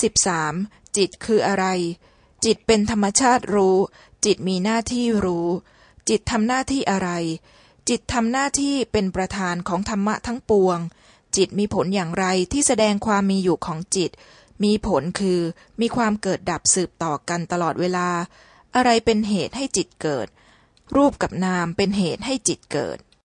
สิบสามจิตคืออะไร จิตเป็นธรรมชาติรู้ จิตมีหน้าที่รู้ จิตทำหน้าที่อะไร จิตทำหน้าที่เป็นประธานของธรรมะทั้งปวง จิตมีผลอย่างไรที่แสดงความมีอยู่ของจิต มีผลคือมีความเกิดดับสืบต่อกันตลอดเวลา อะไรเป็นเหตุให้จิตเกิด รูปกับนามเป็นเหตุให้จิตเกิด